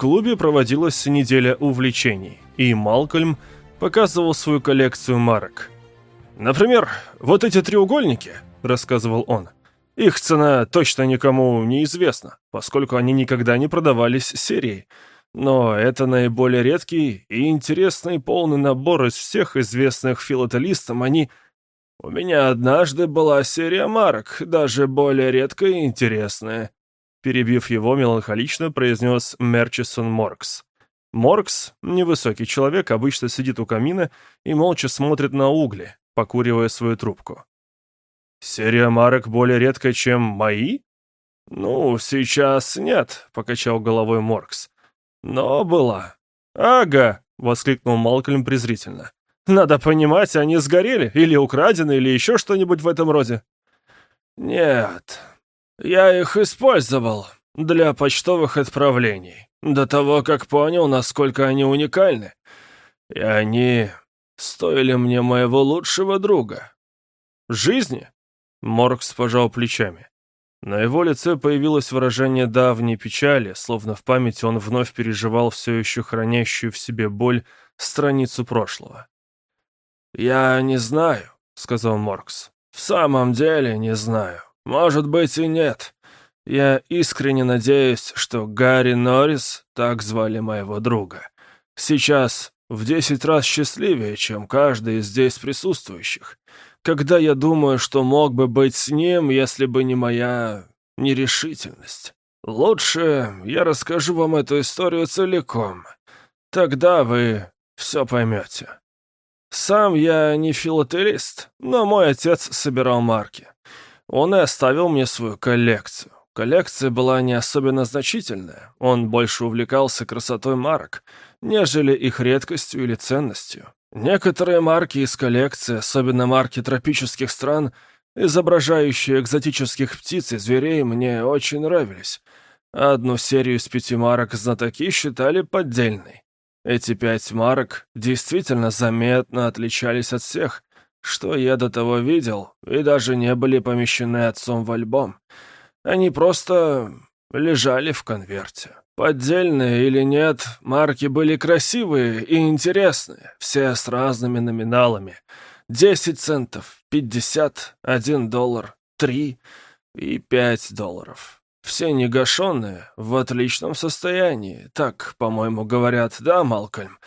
клубе проводилась неделя увлечений, и Малкольм показывал свою коллекцию марок. «Например, вот эти треугольники», — рассказывал он, — «их цена точно никому не известна, поскольку они никогда не продавались серией. Но это наиболее редкий и интересный полный набор из всех известных филателистам. Они... У меня однажды была серия марок, даже более редкая и интересная. Перебив его, меланхолично произнес Мерчисон Моркс. Моркс, невысокий человек, обычно сидит у камина и молча смотрит на угли, покуривая свою трубку. «Серия марок более редкая, чем мои?» «Ну, сейчас нет», — покачал головой Моркс. «Но была». «Ага», — воскликнул Малкольм презрительно. «Надо понимать, они сгорели, или украдены, или еще что-нибудь в этом роде». «Нет, я их использовал для почтовых отправлений, до того, как понял, насколько они уникальны. И они стоили мне моего лучшего друга. Жизни? Моркс пожал плечами. На его лице появилось выражение давней печали, словно в памяти он вновь переживал все еще хранящую в себе боль страницу прошлого. «Я не знаю», — сказал Моркс. «В самом деле не знаю. Может быть и нет. Я искренне надеюсь, что Гарри Норрис, так звали моего друга, сейчас в десять раз счастливее, чем каждый из здесь присутствующих, когда я думаю, что мог бы быть с ним, если бы не моя нерешительность. Лучше я расскажу вам эту историю целиком. Тогда вы все поймете. Сам я не филателист, но мой отец собирал марки. Он и оставил мне свою коллекцию. Коллекция была не особенно значительная, он больше увлекался красотой марок, нежели их редкостью или ценностью. Некоторые марки из коллекции, особенно марки тропических стран, изображающие экзотических птиц и зверей, мне очень нравились. Одну серию из пяти марок знатоки считали поддельной. Эти пять марок действительно заметно отличались от всех, что я до того видел, и даже не были помещены отцом в альбом. Они просто лежали в конверте. Поддельные или нет, марки были красивые и интересные, все с разными номиналами. Десять центов, пятьдесят, один доллар, три и пять долларов. Все негашенные, в отличном состоянии, так, по-моему, говорят, да, Малкольм?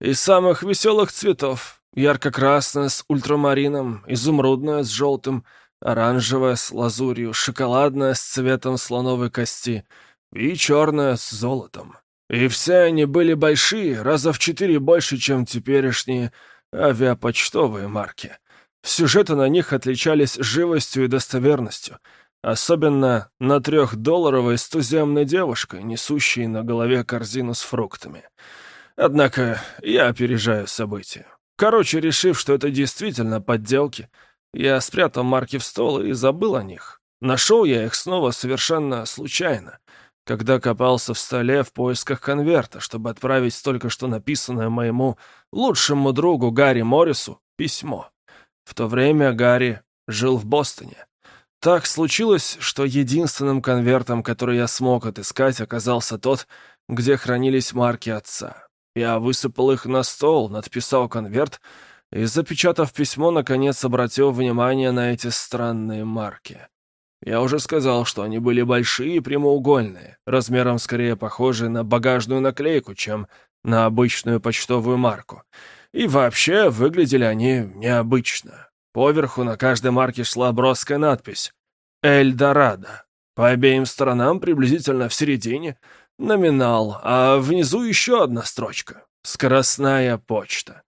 Из самых веселых цветов, Ярко-красная с ультрамарином, изумрудная с желтым, оранжевая с лазурью, шоколадная с цветом слоновой кости и черная с золотом. И все они были большие, раза в четыре больше, чем теперешние авиапочтовые марки. Сюжеты на них отличались живостью и достоверностью, особенно на трехдолларовой с туземной девушкой, несущей на голове корзину с фруктами. Однако я опережаю события. Короче, решив, что это действительно подделки, я спрятал марки в стол и забыл о них. Нашел я их снова совершенно случайно, когда копался в столе в поисках конверта, чтобы отправить только что написанное моему лучшему другу Гарри Моррису письмо. В то время Гарри жил в Бостоне. Так случилось, что единственным конвертом, который я смог отыскать, оказался тот, где хранились марки отца. Я высыпал их на стол, надписал конверт и, запечатав письмо, наконец обратил внимание на эти странные марки. Я уже сказал, что они были большие и прямоугольные, размером скорее похожие на багажную наклейку, чем на обычную почтовую марку. И вообще выглядели они необычно. Поверху на каждой марке шла броская надпись «Эльдорадо». По обеим сторонам, приблизительно в середине, Номинал, а внизу еще одна строчка. Скоростная почта.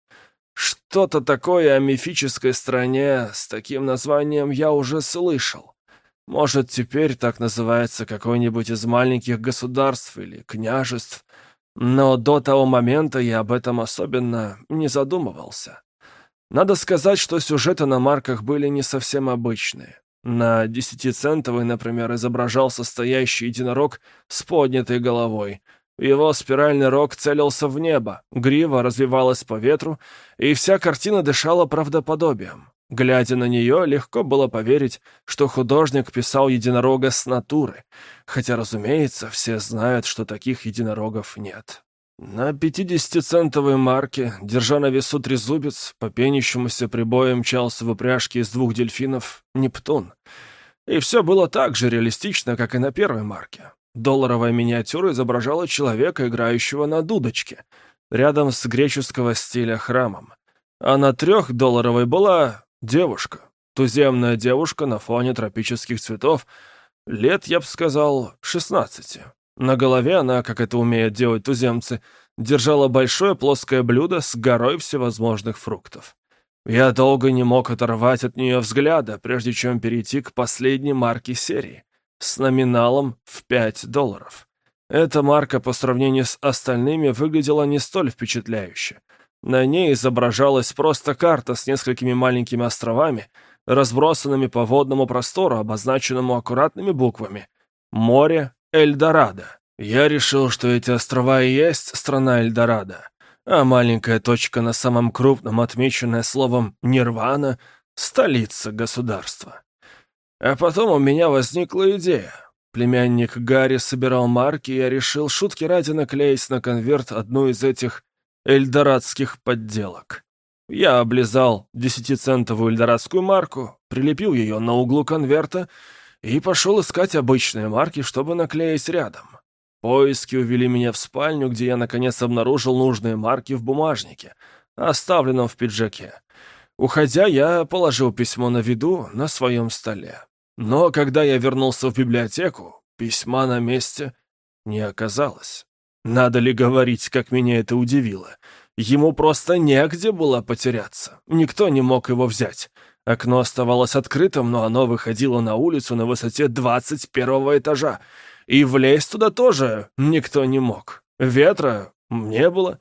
Что-то такое о мифической стране с таким названием я уже слышал. Может, теперь так называется какое-нибудь из маленьких государств или княжеств. Но до того момента я об этом особенно не задумывался. Надо сказать, что сюжеты на марках были не совсем обычные. На десятицентовой, например, изображался стоящий единорог с поднятой головой. Его спиральный рог целился в небо, грива развивалась по ветру, и вся картина дышала правдоподобием. Глядя на нее, легко было поверить, что художник писал единорога с натуры, хотя, разумеется, все знают, что таких единорогов нет. На 50-центовой марке, держа на весу трезубец, по пенящемуся прибою мчался в упряжке из двух дельфинов Нептун. И все было так же реалистично, как и на первой марке. Долларовая миниатюра изображала человека, играющего на дудочке, рядом с греческого стиля храмом. А на трехдолларовой была девушка. Туземная девушка на фоне тропических цветов. Лет, я бы сказал, 16. На голове она, как это умеют делать туземцы, держала большое плоское блюдо с горой всевозможных фруктов. Я долго не мог оторвать от нее взгляда, прежде чем перейти к последней марке серии с номиналом в 5 долларов. Эта марка по сравнению с остальными выглядела не столь впечатляюще. На ней изображалась просто карта с несколькими маленькими островами, разбросанными по водному простору, обозначенному аккуратными буквами. Море Эльдорадо. Я решил, что эти острова и есть страна Эльдорадо, а маленькая точка на самом крупном, отмеченная словом «Нирвана» — столица государства. А потом у меня возникла идея. Племянник Гарри собирал марки, и я решил шутки ради наклеить на конверт одну из этих эльдорадских подделок. Я облизал десятицентовую эльдорадскую марку, прилепил ее на углу конверта и пошел искать обычные марки, чтобы наклеить рядом. Поиски увели меня в спальню, где я наконец обнаружил нужные марки в бумажнике, оставленном в пиджаке. Уходя, я положил письмо на виду на своем столе. Но когда я вернулся в библиотеку, письма на месте не оказалось. Надо ли говорить, как меня это удивило? Ему просто негде было потеряться. Никто не мог его взять. Окно оставалось открытым, но оно выходило на улицу на высоте 21 этажа. И влезть туда тоже никто не мог. Ветра не было.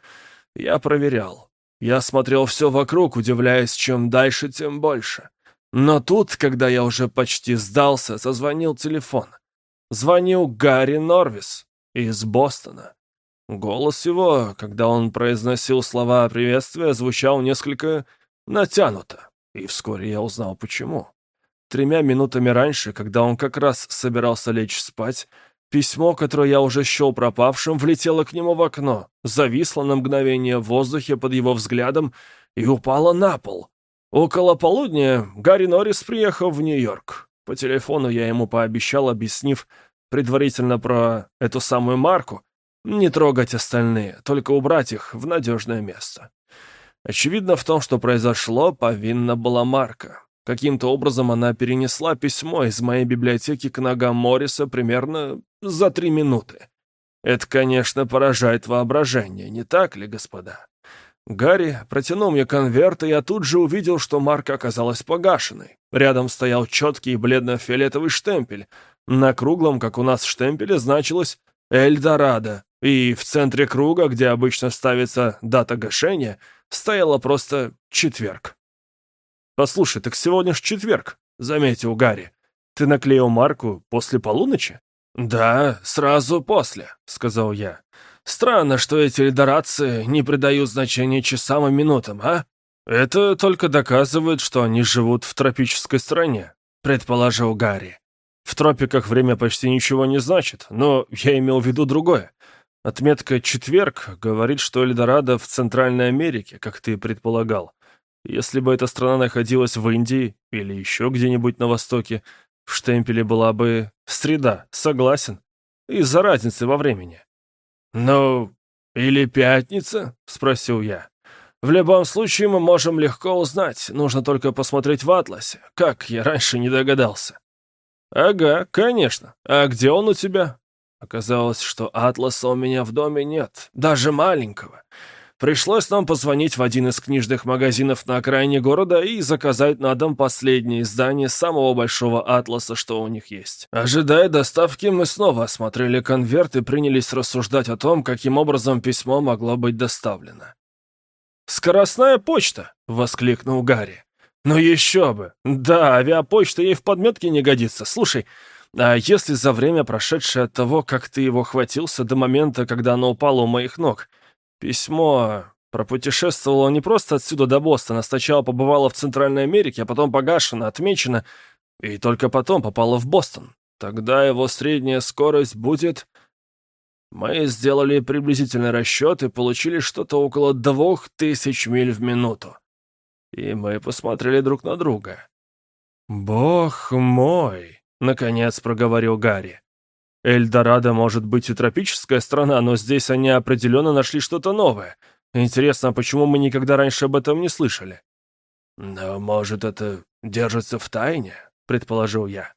Я проверял. Я смотрел все вокруг, удивляясь, чем дальше, тем больше. Но тут, когда я уже почти сдался, зазвонил телефон. Звонил Гарри Норвис из Бостона. Голос его, когда он произносил слова приветствия, звучал несколько натянуто, и вскоре я узнал почему. Тремя минутами раньше, когда он как раз собирался лечь спать, письмо, которое я уже счел пропавшим, влетело к нему в окно, зависло на мгновение в воздухе под его взглядом и упало на пол. Около полудня Гарри Норрис приехал в Нью-Йорк. По телефону я ему пообещал, объяснив предварительно про эту самую марку, не трогать остальные, только убрать их в надежное место. Очевидно, в том, что произошло, повинна была Марка. Каким-то образом она перенесла письмо из моей библиотеки к ногам Морриса примерно за три минуты. Это, конечно, поражает воображение, не так ли, господа? Гарри протянул мне конверт, и я тут же увидел, что марка оказалась погашенной. Рядом стоял четкий бледно-фиолетовый штемпель. На круглом, как у нас штемпеле, значилось «Эльдорадо», и в центре круга, где обычно ставится дата гашения, стояла просто четверг. «Послушай, так сегодня ж четверг», — заметил Гарри. «Ты наклеил марку после полуночи?» «Да, сразу после», — сказал я. «Странно, что эти эльдорадцы не придают значения часам и минутам, а?» «Это только доказывает, что они живут в тропической стране», — предположил Гарри. «В тропиках время почти ничего не значит, но я имел в виду другое. Отметка «четверг» говорит, что Эльдорадо в Центральной Америке, как ты предполагал. Если бы эта страна находилась в Индии или еще где-нибудь на Востоке, в штемпеле была бы «среда», согласен, из-за разницы во времени. «Ну, или пятница?» — спросил я. «В любом случае мы можем легко узнать, нужно только посмотреть в атласе. Как, я раньше не догадался». «Ага, конечно. А где он у тебя?» Оказалось, что атласа у меня в доме нет, даже маленького. Пришлось нам позвонить в один из книжных магазинов на окраине города и заказать на дом последнее издание самого большого атласа, что у них есть. Ожидая доставки, мы снова осмотрели конверт и принялись рассуждать о том, каким образом письмо могло быть доставлено. «Скоростная почта!» — воскликнул Гарри. «Ну еще бы! Да, авиапочта ей в подметке не годится. Слушай, а если за время, прошедшее от того, как ты его хватился, до момента, когда оно упало у моих ног, письмо Пропутешествовала не просто отсюда до Бостона, сначала побывала в Центральной Америке, а потом погашена, отмечена, и только потом попала в Бостон. Тогда его средняя скорость будет... Мы сделали приблизительный расчет и получили что-то около двух тысяч миль в минуту. И мы посмотрели друг на друга. «Бог мой!» — наконец проговорил Гарри. «Эльдорадо может быть и тропическая страна, но здесь они определенно нашли что-то новое. Интересно, почему мы никогда раньше об этом не слышали?» «Но, может, это держится в тайне?» — предположил я.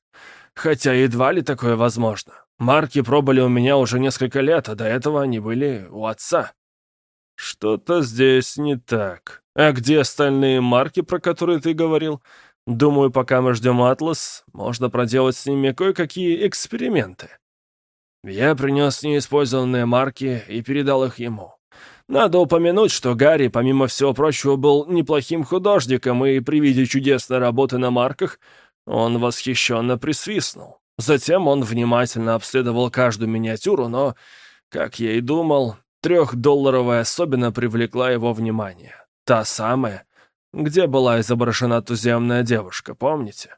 «Хотя едва ли такое возможно. Марки пробыли у меня уже несколько лет, а до этого они были у отца». «Что-то здесь не так. А где остальные марки, про которые ты говорил? Думаю, пока мы ждем Атлас, можно проделать с ними кое-какие эксперименты». Я принес неиспользованные марки и передал их ему. Надо упомянуть, что Гарри, помимо всего прочего, был неплохим художником, и при виде чудесной работы на марках он восхищенно присвистнул. Затем он внимательно обследовал каждую миниатюру, но, как я и думал, трехдолларовая особенно привлекла его внимание. Та самая, где была изображена туземная девушка, помните?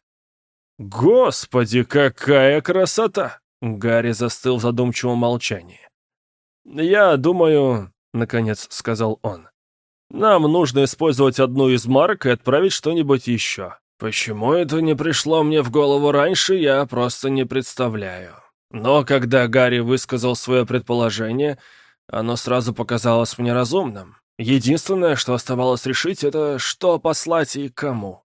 «Господи, какая красота!» Гарри застыл в задумчивом молчании. «Я думаю...» — наконец сказал он. «Нам нужно использовать одну из марок и отправить что-нибудь еще. Почему это не пришло мне в голову раньше, я просто не представляю. Но когда Гарри высказал свое предположение, оно сразу показалось мне разумным. Единственное, что оставалось решить, это что послать и кому.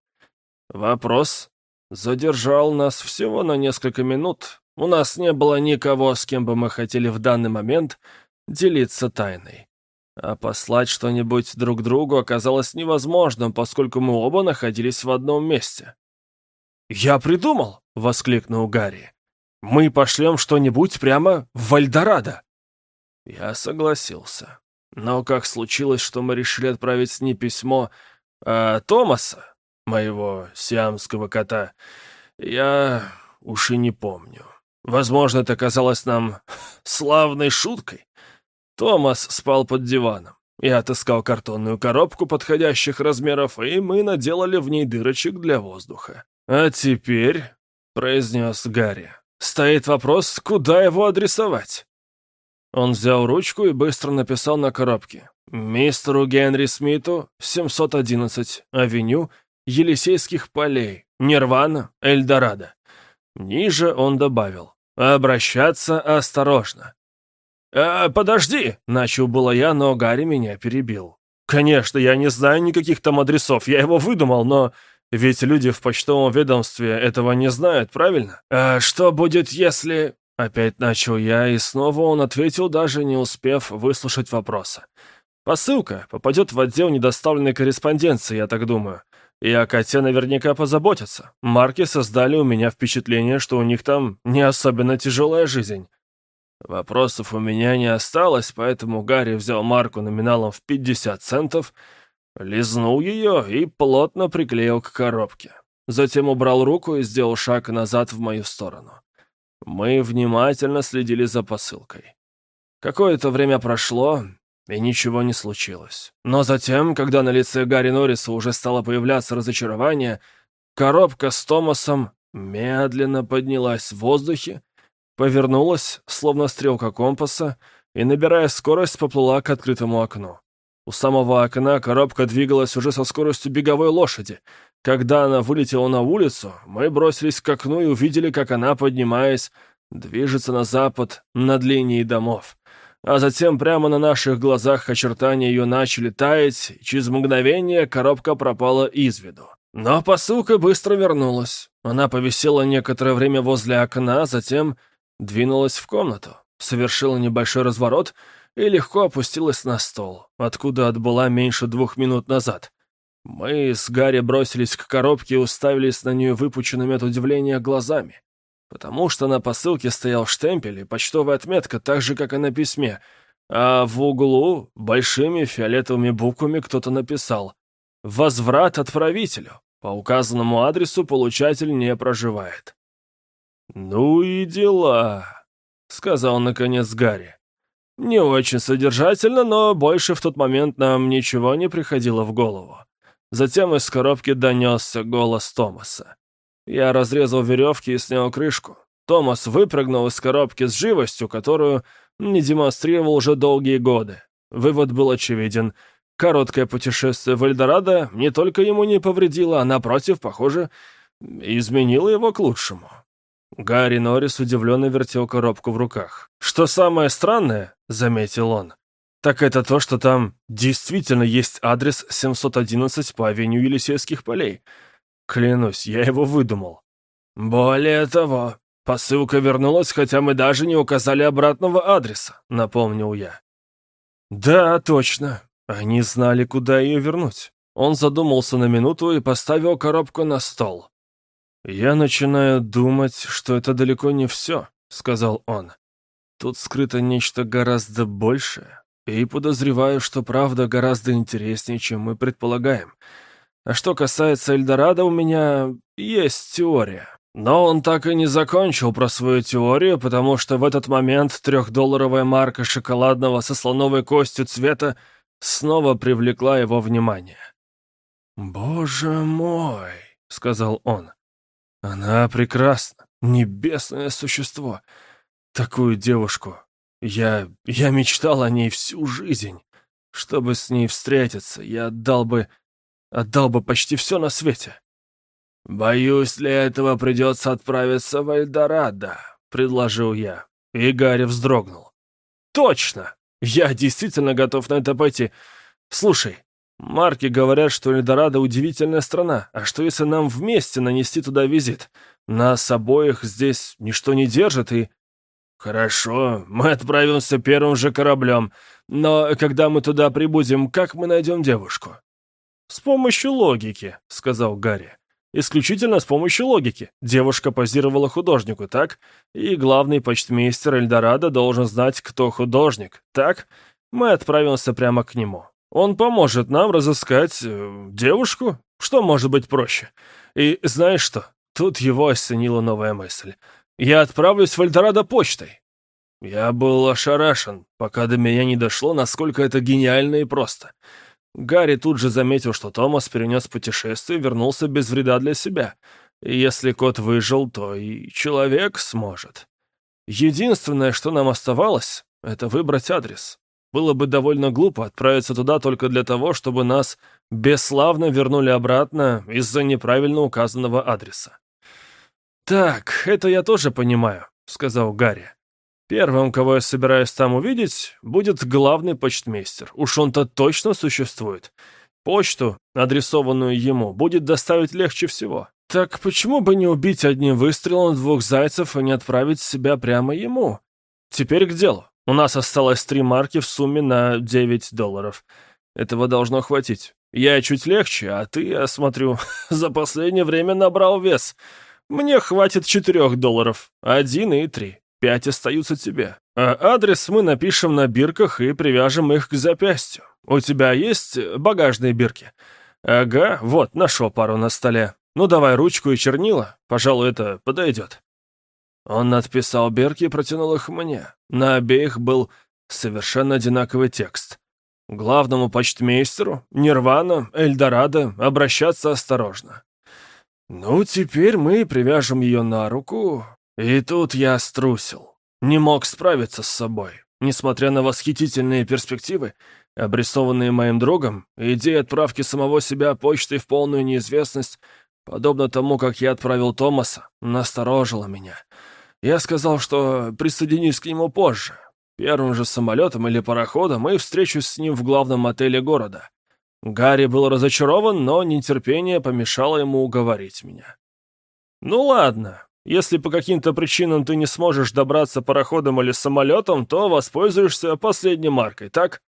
Вопрос задержал нас всего на несколько минут. У нас не было никого, с кем бы мы хотели в данный момент делиться тайной. А послать что-нибудь друг другу оказалось невозможным, поскольку мы оба находились в одном месте. «Я придумал!» — воскликнул Гарри. «Мы пошлем что-нибудь прямо в Вальдорадо!» Я согласился. Но как случилось, что мы решили отправить не письмо, а Томаса, моего сиамского кота, я уж и не помню. Возможно, это казалось нам славной шуткой. Томас спал под диваном. Я отыскал картонную коробку подходящих размеров, и мы наделали в ней дырочек для воздуха. «А теперь», — произнес Гарри, — «стоит вопрос, куда его адресовать?» Он взял ручку и быстро написал на коробке. «Мистеру Генри Смиту, 711, авеню, Елисейских полей, Нирвана, Эльдорадо». Ниже он добавил. «Обращаться осторожно. «Э, подожди!» — начал было я, но Гарри меня перебил. «Конечно, я не знаю никаких там адресов, я его выдумал, но ведь люди в почтовом ведомстве этого не знают, правильно? А что будет, если...» Опять начал я, и снова он ответил, даже не успев выслушать вопроса. «Посылка попадет в отдел недоставленной корреспонденции, я так думаю. И о коте наверняка позаботятся. Марки создали у меня впечатление, что у них там не особенно тяжелая жизнь. Вопросов у меня не осталось, поэтому Гарри взял марку номиналом в 50 центов, лизнул ее и плотно приклеил к коробке. Затем убрал руку и сделал шаг назад в мою сторону. Мы внимательно следили за посылкой. Какое-то время прошло, и ничего не случилось. Но затем, когда на лице Гарри Норриса уже стало появляться разочарование, коробка с Томасом медленно поднялась в воздухе повернулась, словно стрелка компаса, и, набирая скорость, поплыла к открытому окну. У самого окна коробка двигалась уже со скоростью беговой лошади. Когда она вылетела на улицу, мы бросились к окну и увидели, как она, поднимаясь, движется на запад над линией домов. А затем прямо на наших глазах очертания ее начали таять, и через мгновение коробка пропала из виду. Но посылка быстро вернулась. Она повисела некоторое время возле окна, затем Двинулась в комнату, совершила небольшой разворот и легко опустилась на стол, откуда отбыла меньше двух минут назад. Мы с Гарри бросились к коробке и уставились на нее выпученными от удивления глазами, потому что на посылке стоял штемпель и почтовая отметка, так же, как и на письме, а в углу большими фиолетовыми буквами кто-то написал «Возврат отправителю». По указанному адресу получатель не проживает. «Ну и дела», — сказал наконец Гарри. Не очень содержательно, но больше в тот момент нам ничего не приходило в голову. Затем из коробки донесся голос Томаса. Я разрезал веревки и снял крышку. Томас выпрыгнул из коробки с живостью, которую не демонстрировал уже долгие годы. Вывод был очевиден. Короткое путешествие в Эльдорадо не только ему не повредило, а, напротив, похоже, изменило его к лучшему. Гарри Норрис удивленно вертел коробку в руках. «Что самое странное», — заметил он, — «так это то, что там действительно есть адрес 711 по авеню Елисейских полей. Клянусь, я его выдумал». «Более того, посылка вернулась, хотя мы даже не указали обратного адреса», — напомнил я. «Да, точно. Они знали, куда ее вернуть». Он задумался на минуту и поставил коробку на стол. «Я начинаю думать, что это далеко не все», — сказал он. «Тут скрыто нечто гораздо большее, и подозреваю, что правда гораздо интереснее, чем мы предполагаем. А что касается Эльдорадо, у меня есть теория. Но он так и не закончил про свою теорию, потому что в этот момент трехдолларовая марка шоколадного со слоновой костью цвета снова привлекла его внимание. «Боже мой!» — сказал он. «Она прекрасна, небесное существо. Такую девушку. Я... я мечтал о ней всю жизнь. Чтобы с ней встретиться, я отдал бы... отдал бы почти все на свете». «Боюсь, для этого придется отправиться в Эльдорадо», — предложил я. И Гарри вздрогнул. «Точно! Я действительно готов на это пойти. Слушай, марки говорят, что Эльдорадо — удивительная страна, а что если нам вместе нанести туда визит? Нас обоих здесь ничто не держит и...» «Хорошо, мы отправимся первым же кораблем, но когда мы туда прибудем, как мы найдем девушку?» «С помощью логики», — сказал Гарри. Исключительно с помощью логики. Девушка позировала художнику, так? И главный почтмейстер Эльдорадо должен знать, кто художник, так? Мы отправимся прямо к нему. Он поможет нам разыскать э, девушку. Что может быть проще? И знаешь что? Тут его осенила новая мысль. Я отправлюсь в Эльдорадо почтой. Я был ошарашен, пока до меня не дошло, насколько это гениально и просто. Гарри тут же заметил, что Томас перенес путешествие и вернулся без вреда для себя. И если кот выжил, то и человек сможет. Единственное, что нам оставалось, это выбрать адрес. Было бы довольно глупо отправиться туда только для того, чтобы нас бесславно вернули обратно из-за неправильно указанного адреса. «Так, это я тоже понимаю», — сказал Гарри. Первым, кого я собираюсь там увидеть, будет главный почтмейстер. Уж он-то точно существует. Почту, адресованную ему, будет доставить легче всего. Так почему бы не убить одним выстрелом двух зайцев и не отправить себя прямо ему? Теперь к делу. У нас осталось три марки в сумме на 9 долларов. Этого должно хватить. Я чуть легче, а ты, я смотрю, за последнее время набрал вес. Мне хватит четырех долларов. Один и три. Пять остаются тебе. А адрес мы напишем на бирках и привяжем их к запястью. У тебя есть багажные бирки? Ага, вот, нашел пару на столе. Ну давай ручку и чернила, пожалуй, это подойдет. Он надписал бирки и протянул их мне. На обеих был совершенно одинаковый текст. Главному почтмейстеру, Нирвана, Эльдорадо, обращаться осторожно. Ну, теперь мы привяжем ее на руку, и тут я струсил. Не мог справиться с собой. Несмотря на восхитительные перспективы, обрисованные моим другом, идея отправки самого себя почтой в полную неизвестность, подобно тому, как я отправил Томаса, насторожила меня. Я сказал, что присоединюсь к нему позже, первым же самолетом или пароходом, и встречусь с ним в главном отеле города. Гарри был разочарован, но нетерпение помешало ему уговорить меня. «Ну ладно, если по каким-то причинам ты не сможешь добраться пароходом или самолетом, то воспользуешься последней маркой, так?»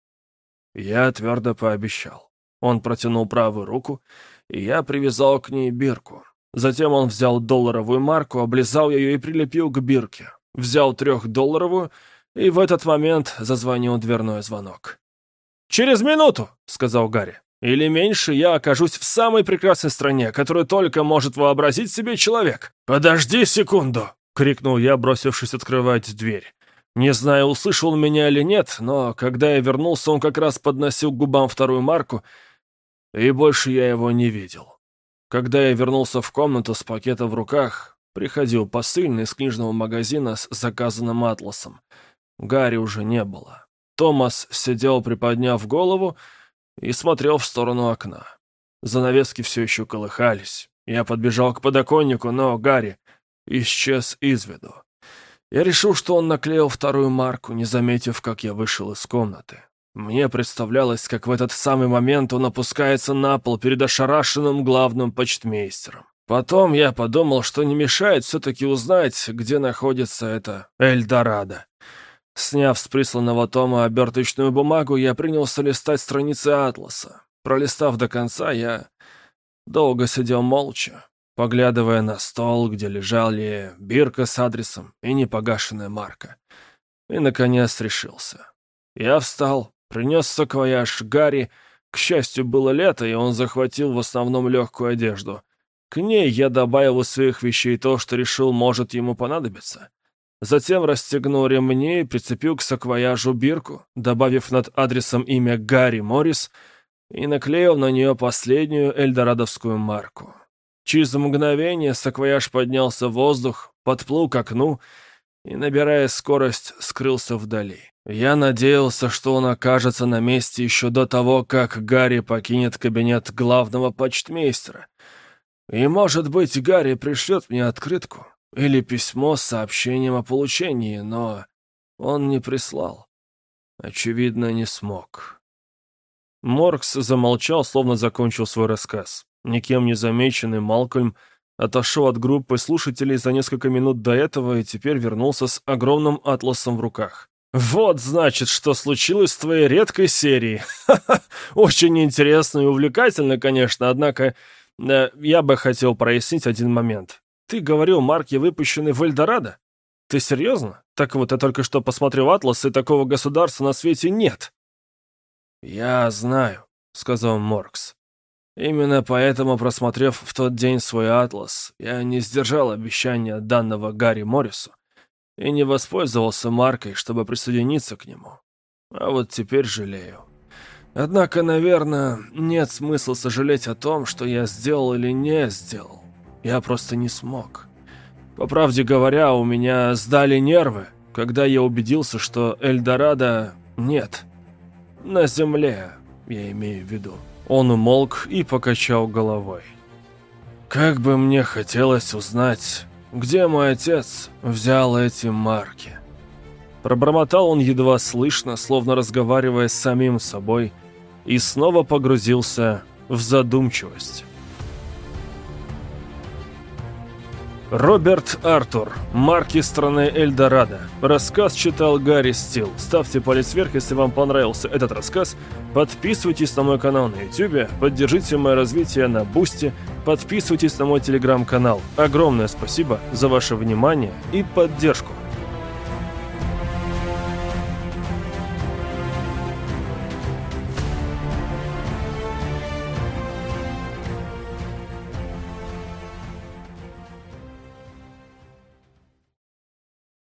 Я твердо пообещал. Он протянул правую руку, и я привязал к ней бирку. Затем он взял долларовую марку, облизал ее и прилепил к бирке. Взял трехдолларовую, и в этот момент зазвонил дверной звонок. «Через минуту!» — сказал Гарри. Или меньше я окажусь в самой прекрасной стране, которую только может вообразить себе человек. «Подожди секунду!» — крикнул я, бросившись открывать дверь. Не знаю, услышал меня или нет, но когда я вернулся, он как раз подносил к губам вторую марку, и больше я его не видел. Когда я вернулся в комнату с пакетом в руках, приходил посыльный из книжного магазина с заказанным атласом. Гарри уже не было. Томас сидел, приподняв голову, и смотрел в сторону окна. Занавески все еще колыхались. Я подбежал к подоконнику, но Гарри исчез из виду. Я решил, что он наклеил вторую марку, не заметив, как я вышел из комнаты. Мне представлялось, как в этот самый момент он опускается на пол перед ошарашенным главным почтмейстером. Потом я подумал, что не мешает все-таки узнать, где находится это Эльдорадо. Сняв с присланного тома оберточную бумагу, я принялся листать страницы атласа. Пролистав до конца, я долго сидел молча, поглядывая на стол, где лежали бирка с адресом и непогашенная марка. И, наконец, решился. Я встал, принес саквояж Гарри. К счастью, было лето, и он захватил в основном легкую одежду. К ней я добавил из своих вещей то, что решил может ему понадобиться. Затем расстегнул ремни и прицепил к саквояжу бирку, добавив над адресом имя Гарри Моррис и наклеил на нее последнюю эльдорадовскую марку. Через мгновение саквояж поднялся в воздух, подплыл к окну и, набирая скорость, скрылся вдали. Я надеялся, что он окажется на месте еще до того, как Гарри покинет кабинет главного почтмейстера. И, может быть, Гарри пришлет мне открытку, или письмо с сообщением о получении, но он не прислал. Очевидно, не смог. Моркс замолчал, словно закончил свой рассказ. Никем не замеченный Малкольм отошел от группы слушателей за несколько минут до этого и теперь вернулся с огромным атласом в руках. «Вот, значит, что случилось в твоей редкой серии. Очень интересно и увлекательно, конечно, однако э, я бы хотел прояснить один момент. Ты говорил марки, выпущенные в Эльдорадо? Ты серьезно? Так вот, я только что посмотрел атлас, и такого государства на свете нет. Я знаю, сказал Моркс. Именно поэтому, просмотрев в тот день свой атлас, я не сдержал обещания данного Гарри Моррису и не воспользовался маркой, чтобы присоединиться к нему. А вот теперь жалею. Однако, наверное, нет смысла сожалеть о том, что я сделал или не сделал. Я просто не смог. По правде говоря, у меня сдали нервы, когда я убедился, что Эльдорадо нет. На земле, я имею в виду. Он умолк и покачал головой. Как бы мне хотелось узнать, где мой отец взял эти марки. Пробормотал он едва слышно, словно разговаривая с самим собой, и снова погрузился в задумчивость. Роберт Артур. Марки страны Эльдорадо. Рассказ читал Гарри Стил. Ставьте палец вверх, если вам понравился этот рассказ. Подписывайтесь на мой канал на YouTube. Поддержите мое развитие на Boosty. Подписывайтесь на мой телеграм-канал. Огромное спасибо за ваше внимание и поддержку.